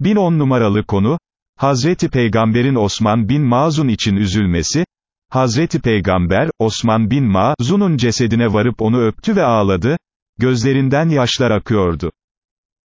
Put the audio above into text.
1010 numaralı konu, Hazreti Peygamber'in Osman bin Mazun için üzülmesi, Hazreti Peygamber, Osman bin Mazun'un cesedine varıp onu öptü ve ağladı, gözlerinden yaşlar akıyordu.